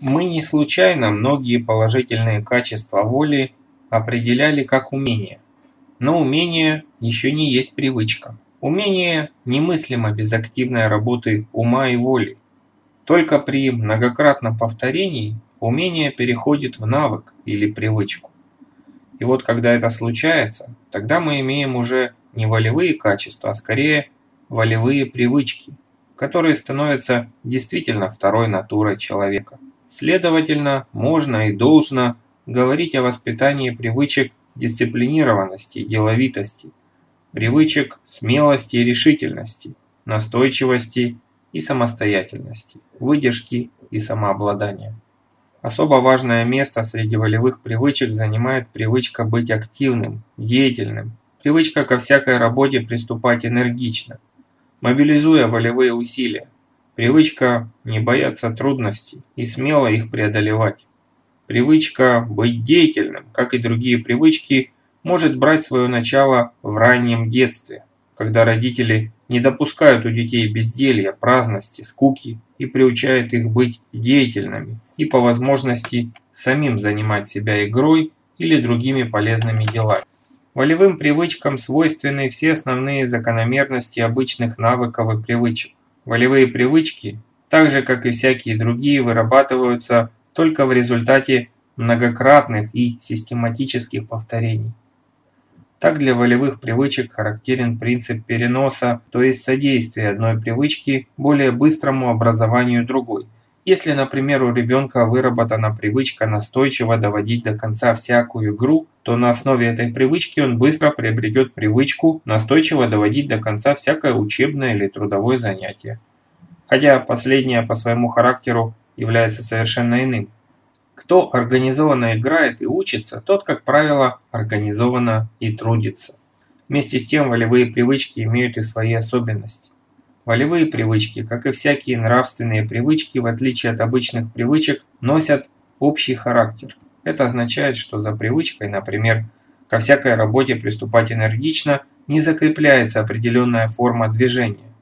Мы не случайно многие положительные качества воли определяли как умение. Но умение еще не есть привычка. Умение немыслимо без активной работы ума и воли. Только при многократном повторении умение переходит в навык или привычку. И вот когда это случается, тогда мы имеем уже не волевые качества, а скорее волевые привычки, которые становятся действительно второй натурой человека. Следовательно, можно и должно говорить о воспитании привычек дисциплинированности и деловитости, привычек смелости и решительности, настойчивости и самостоятельности, выдержки и самообладания. Особо важное место среди волевых привычек занимает привычка быть активным, деятельным, привычка ко всякой работе приступать энергично, мобилизуя волевые усилия, Привычка не бояться трудностей и смело их преодолевать. Привычка быть деятельным, как и другие привычки, может брать свое начало в раннем детстве, когда родители не допускают у детей безделья, праздности, скуки и приучают их быть деятельными и по возможности самим занимать себя игрой или другими полезными делами. Волевым привычкам свойственны все основные закономерности обычных навыков и привычек. Волевые привычки, так же как и всякие другие, вырабатываются только в результате многократных и систематических повторений. Так для волевых привычек характерен принцип переноса, то есть содействия одной привычки более быстрому образованию другой. Если, например, у ребенка выработана привычка настойчиво доводить до конца всякую игру, то на основе этой привычки он быстро приобретет привычку настойчиво доводить до конца всякое учебное или трудовое занятие. Хотя последнее по своему характеру является совершенно иным. Кто организованно играет и учится, тот, как правило, организованно и трудится. Вместе с тем волевые привычки имеют и свои особенности. Волевые привычки, как и всякие нравственные привычки, в отличие от обычных привычек, носят общий характер. Это означает, что за привычкой, например, ко всякой работе приступать энергично, не закрепляется определенная форма движения,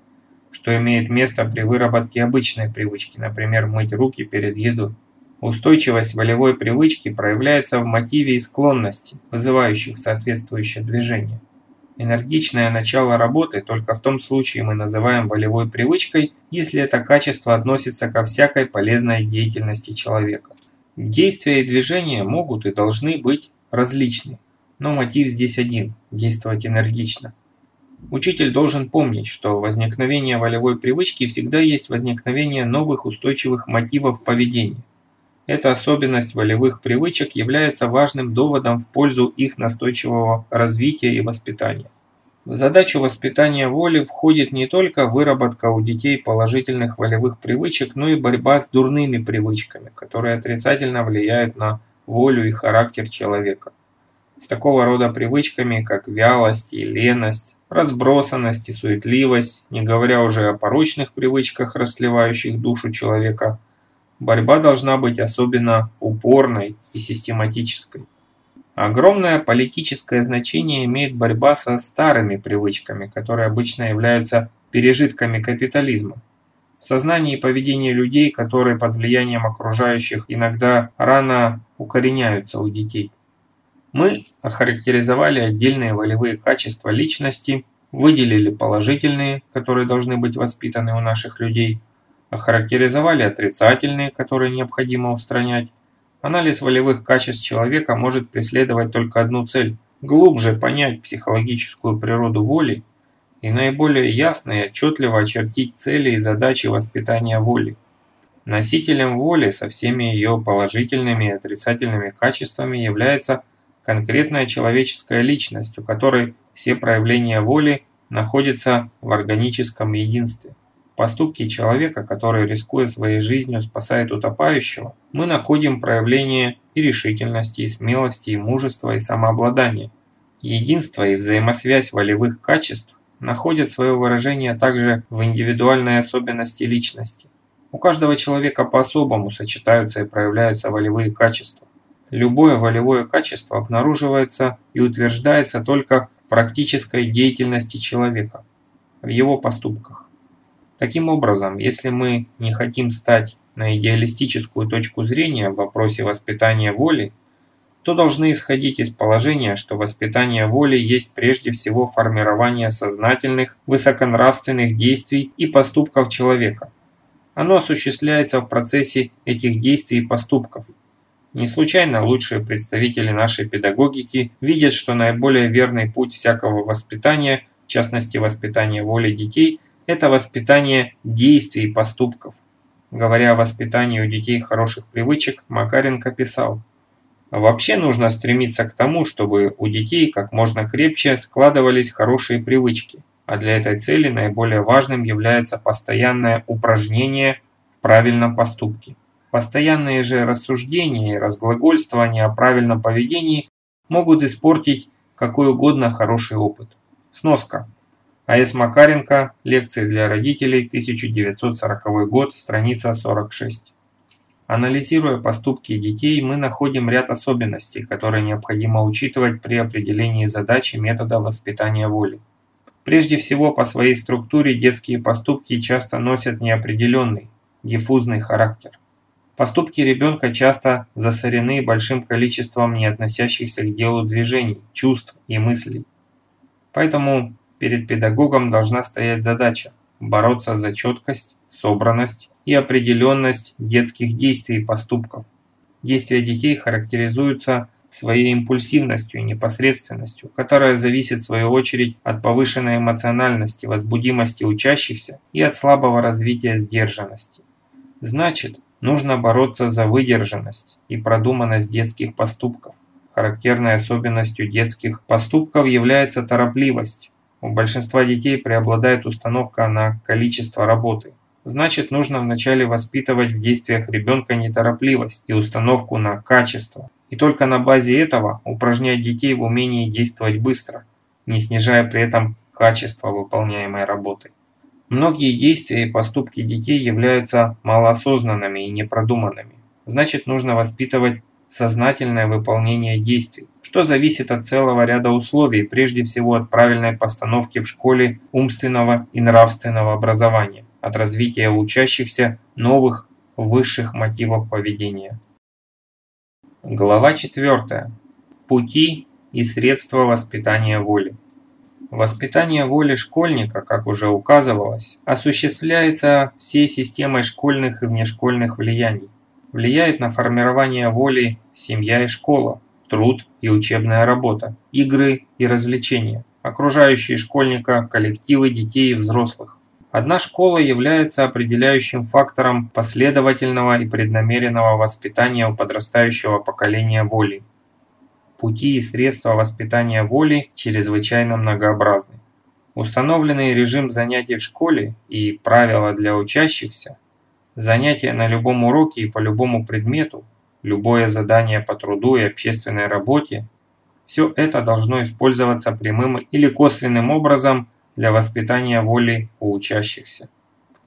что имеет место при выработке обычной привычки, например, мыть руки перед едой. Устойчивость волевой привычки проявляется в мотиве и склонности, вызывающих соответствующее движение. Энергичное начало работы только в том случае мы называем волевой привычкой, если это качество относится ко всякой полезной деятельности человека. Действия и движения могут и должны быть различны, но мотив здесь один – действовать энергично. Учитель должен помнить, что возникновение волевой привычки всегда есть возникновение новых устойчивых мотивов поведения. Эта особенность волевых привычек является важным доводом в пользу их настойчивого развития и воспитания. В задачу воспитания воли входит не только выработка у детей положительных волевых привычек, но и борьба с дурными привычками, которые отрицательно влияют на волю и характер человека. С такого рода привычками, как вялость и леность, разбросанность и суетливость, не говоря уже о порочных привычках, расливающих душу человека, борьба должна быть особенно упорной и систематической. Огромное политическое значение имеет борьба со старыми привычками, которые обычно являются пережитками капитализма. В сознании и поведении людей, которые под влиянием окружающих иногда рано укореняются у детей. Мы охарактеризовали отдельные волевые качества личности, выделили положительные, которые должны быть воспитаны у наших людей, охарактеризовали отрицательные, которые необходимо устранять, Анализ волевых качеств человека может преследовать только одну цель – глубже понять психологическую природу воли и наиболее ясно и отчетливо очертить цели и задачи воспитания воли. Носителем воли со всеми ее положительными и отрицательными качествами является конкретная человеческая личность, у которой все проявления воли находятся в органическом единстве поступки человека, который, рискуя своей жизнью, спасает утопающего, мы находим проявление и решительности, и смелости, и мужества, и самообладания. Единство и взаимосвязь волевых качеств находят свое выражение также в индивидуальной особенности личности. У каждого человека по-особому сочетаются и проявляются волевые качества. Любое волевое качество обнаруживается и утверждается только в практической деятельности человека, в его поступках. Таким образом, если мы не хотим стать на идеалистическую точку зрения в вопросе воспитания воли, то должны исходить из положения, что воспитание воли есть прежде всего формирование сознательных, высоконравственных действий и поступков человека. Оно осуществляется в процессе этих действий и поступков. Не случайно лучшие представители нашей педагогики видят, что наиболее верный путь всякого воспитания, в частности воспитания воли детей, это воспитание действий и поступков. Говоря о воспитании у детей хороших привычек, Макаренко писал, Вообще нужно стремиться к тому, чтобы у детей как можно крепче складывались хорошие привычки, а для этой цели наиболее важным является постоянное упражнение в правильном поступке. Постоянные же рассуждения и разглагольствования о правильном поведении могут испортить какой угодно хороший опыт. Сноска. А.С. Макаренко. Лекции для родителей. 1940 год. Страница 46. Анализируя поступки детей, мы находим ряд особенностей, которые необходимо учитывать при определении задачи метода воспитания воли. Прежде всего, по своей структуре детские поступки часто носят неопределенный, диффузный характер. Поступки ребенка часто засорены большим количеством не относящихся к делу движений, чувств и мыслей. Поэтому перед педагогом должна стоять задача – бороться за четкость, собранность и определенность детских действий и поступков. Действия детей характеризуются своей импульсивностью и непосредственностью, которая зависит в свою очередь от повышенной эмоциональности, возбудимости учащихся и от слабого развития сдержанности. Значит, нужно бороться за выдержанность и продуманность детских поступков. Характерной особенностью детских поступков является торопливость. У большинства детей преобладает установка на количество работы, Значит, нужно вначале воспитывать в действиях ребенка неторопливость и установку на качество. И только на базе этого упражнять детей в умении действовать быстро, не снижая при этом качество выполняемой работы. Многие действия и поступки детей являются малоосознанными и непродуманными. Значит, нужно воспитывать сознательное выполнение действий, что зависит от целого ряда условий, прежде всего от правильной постановки в школе умственного и нравственного образования от развития учащихся новых высших мотивов поведения. Глава 4. Пути и средства воспитания воли. Воспитание воли школьника, как уже указывалось, осуществляется всей системой школьных и внешкольных влияний. Влияет на формирование воли семья и школа, труд и учебная работа, игры и развлечения, окружающие школьника коллективы детей и взрослых, Одна школа является определяющим фактором последовательного и преднамеренного воспитания у подрастающего поколения воли. Пути и средства воспитания воли чрезвычайно многообразны. Установленный режим занятий в школе и правила для учащихся, занятия на любом уроке и по любому предмету, любое задание по труду и общественной работе – все это должно использоваться прямым или косвенным образом для воспитания воли у учащихся.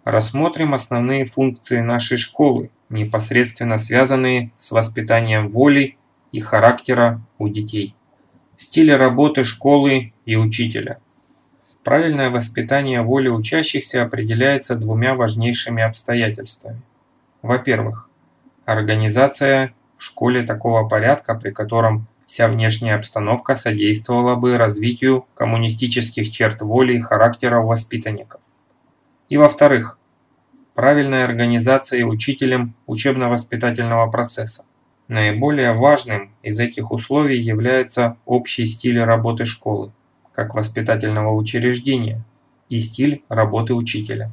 Рассмотрим основные функции нашей школы, непосредственно связанные с воспитанием воли и характера у детей. Стиль работы школы и учителя. Правильное воспитание воли учащихся определяется двумя важнейшими обстоятельствами. Во-первых, организация в школе такого порядка, при котором вся внешняя обстановка содействовала бы развитию коммунистических черт воли и характера воспитанников. И во-вторых, правильная организация учителем учебно-воспитательного процесса. Наиболее важным из этих условий является общий стиль работы школы, как воспитательного учреждения, и стиль работы учителя.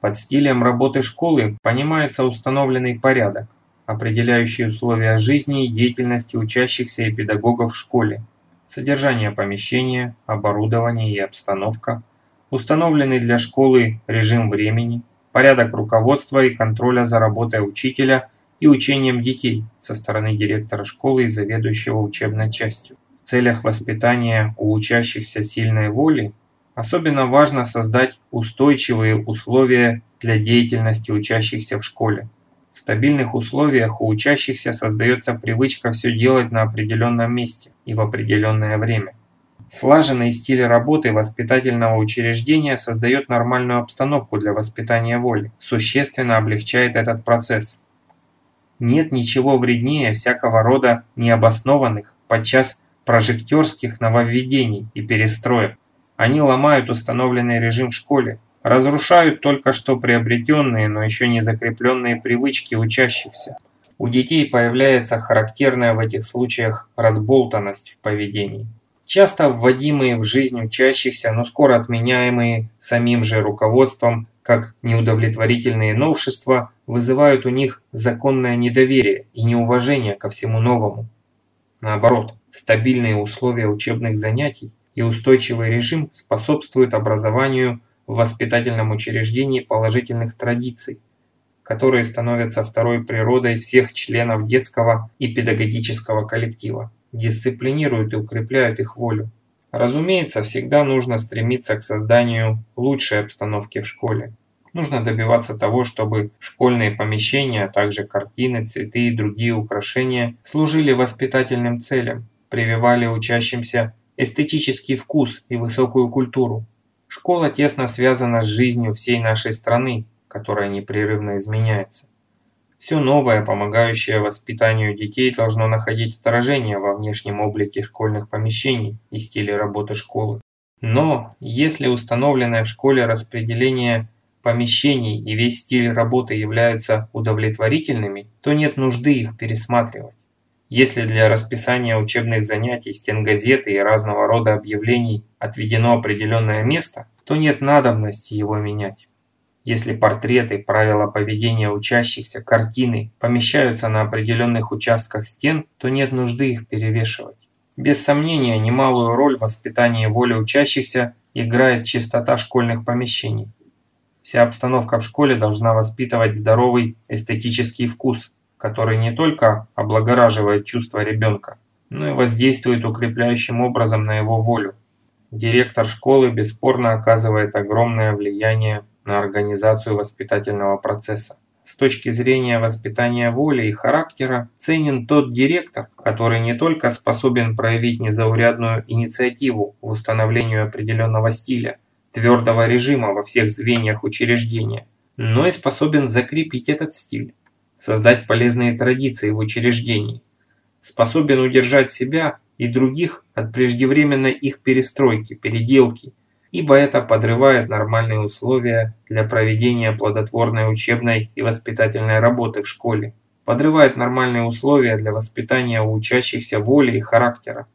Под стилем работы школы понимается установленный порядок, определяющие условия жизни и деятельности учащихся и педагогов в школе, содержание помещения, оборудование и обстановка, установленный для школы режим времени, порядок руководства и контроля за работой учителя и учением детей со стороны директора школы и заведующего учебной частью. Целях воспитания у учащихся сильной воли особенно важно создать устойчивые условия для деятельности учащихся в школе, в стабильных условиях у учащихся создается привычка все делать на определенном месте и в определенное время. Слаженный стиль работы воспитательного учреждения создает нормальную обстановку для воспитания воли, существенно облегчает этот процесс. нет ничего вреднее всякого рода необоснованных, подчас прожектерских нововведений и перестроек. Они ломают установленный режим в школе, разрушают только что приобретенные, но еще не закрепленные привычки учащихся. У детей появляется характерная в этих случаях разболтанность в поведении. Часто вводимые в жизнь учащихся, но скоро отменяемые самим же руководством как неудовлетворительные новшества, вызывают у них законное недоверие и неуважение ко всему новому. Наоборот, стабильные условия учебных занятий и устойчивый режим способствуют образованию в воспитательном учреждении положительных традиций, которые становятся второй природой всех членов детского и педагогического коллектива, дисциплинируют и укрепляют их волю. Разумеется, всегда нужно стремиться к созданию лучшей обстановки в школе. Нужно добиваться того, чтобы школьные помещения, а также картины, цветы и другие украшения служили воспитательным целям, прививали учащимся эстетический вкус и высокую культуру. Школа тесно связана с жизнью всей нашей страны, которая непрерывно изменяется. Все новое, помогающее воспитанию детей, должно находить отражение во внешнем облике школьных помещений и стиле работы школы. Но если установленное в школе распределение помещений и весь стиль работы являются удовлетворительными, то нет нужды их пересматривать. Если для расписания учебных занятий, стенгазеты и разного рода объявлений отведено определенное место, то нет надобности его менять. Если портреты, правила поведения учащихся, картины помещаются на определенных участках стен, то нет нужды их перевешивать. Без сомнения, немалую роль в воспитании воли учащихся играет чистота школьных помещений. Вся обстановка в школе должна воспитывать здоровый эстетический вкус, который не только облагораживает чувства ребенка, но и воздействует укрепляющим образом на его волю. Директор школы бесспорно оказывает огромное влияние на организацию воспитательного процесса. С точки зрения воспитания воли и характера ценен тот директор, который не только способен проявить незаурядную инициативу в установлении определенного стиля, твердого режима во всех звеньях учреждения, но и способен закрепить этот стиль создать полезные традиции в учреждении, способен удержать себя и других от преждевременной их перестройки, переделки, ибо это подрывает нормальные условия для проведения плодотворной учебной и воспитательной работы в школе, подрывает нормальные условия для воспитания у учащихся воли и характера.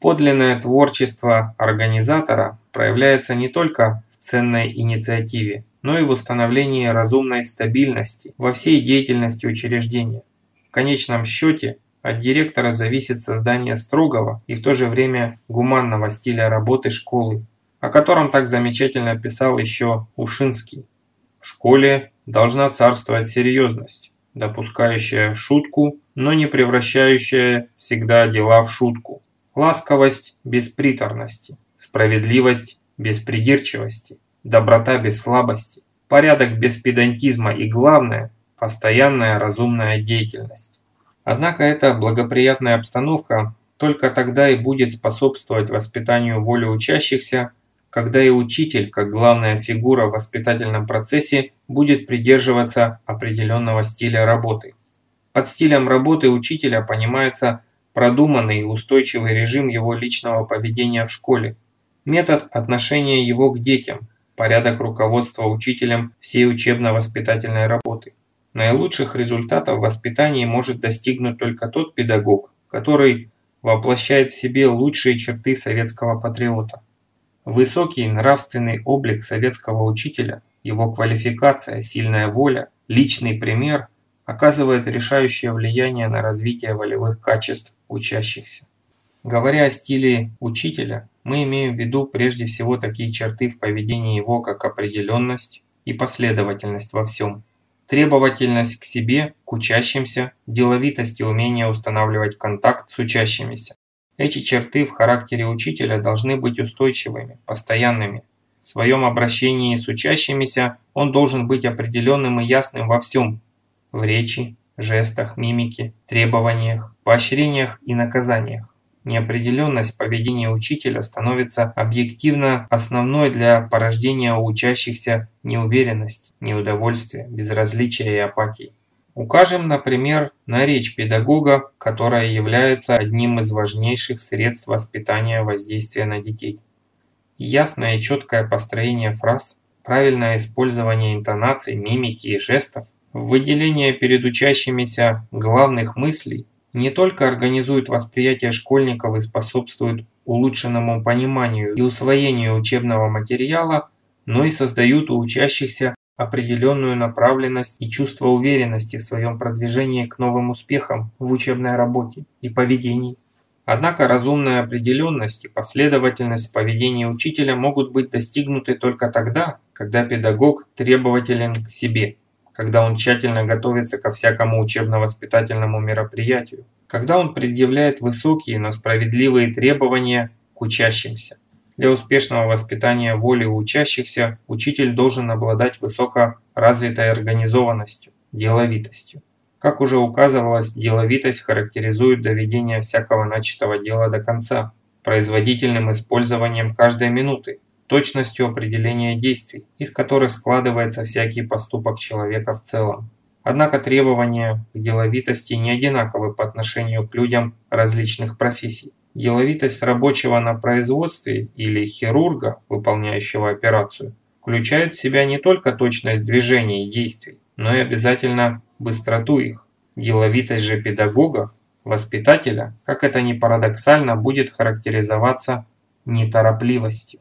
Подлинное творчество организатора проявляется не только в ценной инициативе, но и в установлении разумной стабильности во всей деятельности учреждения. В конечном счете от директора зависит создание строгого и в то же время гуманного стиля работы школы, о котором так замечательно писал еще Ушинский. В школе должна царствовать серьезность, допускающая шутку, но не превращающая всегда дела в шутку. Ласковость без приторности, справедливость без придирчивости, доброта без слабости, порядок без педантизма и, главное, постоянная разумная деятельность. Однако эта благоприятная обстановка только тогда и будет способствовать воспитанию воли учащихся, когда и учитель, как главная фигура в воспитательном процессе, будет придерживаться определенного стиля работы. Под стилем работы учителя понимается продуманный и устойчивый режим его личного поведения в школе, метод отношения его к детям, порядок руководства учителем всей учебно-воспитательной работы. Наилучших результатов в воспитании может достигнуть только тот педагог, который воплощает в себе лучшие черты советского патриота. Высокий нравственный облик советского учителя, его квалификация, сильная воля, личный пример оказывает решающее влияние на развитие волевых качеств учащихся. Говоря о стиле учителя, мы имеем в виду прежде всего такие черты в поведении его, как определенность и последовательность во всем, требовательность к себе, к учащимся, деловитость и умение устанавливать контакт с учащимися. Эти черты в характере учителя должны быть устойчивыми, постоянными. В своем обращении с учащимися он должен быть определенным и ясным во всем – в речи, жестах, мимике, требованиях, поощрениях и наказаниях. Неопределенность поведения учителя становится объективно основной для порождения у учащихся неуверенности, неудовольствия, безразличия и апатии. Укажем, например, на речь педагога, которая является одним из важнейших средств воспитания воздействия на детей. Ясное и четкое построение фраз, правильное использование интонаций, мимики и жестов, выделение перед учащимися главных мыслей не только организует восприятие школьников и способствует улучшенному пониманию и усвоению учебного материала, но и создают у учащихся определенную направленность и чувство уверенности в своем продвижении к новым успехам в учебной работе и поведении. Однако разумная определенность и последовательность поведения учителя могут быть достигнуты только тогда, когда педагог требователен к себе, когда он тщательно готовится ко всякому учебно-воспитательному мероприятию, когда он предъявляет высокие, но справедливые требования к учащимся. Для успешного воспитания воли у учащихся учитель должен обладать высокоразвитой организованностью, деловитостью. Как уже указывалось, деловитость характеризует доведение всякого начатого дела до конца, производительным использованием каждой минуты, точностью определения действий, из которых складывается всякий поступок человека в целом. Однако требования к деловитости не одинаковы по отношению к людям различных профессий. Деловитость рабочего на производстве или хирурга, выполняющего операцию, включает в себя не только точность движений и действий, но и обязательно быстроту их. Деловитость же педагога, воспитателя, как это ни парадоксально, будет характеризоваться неторопливостью.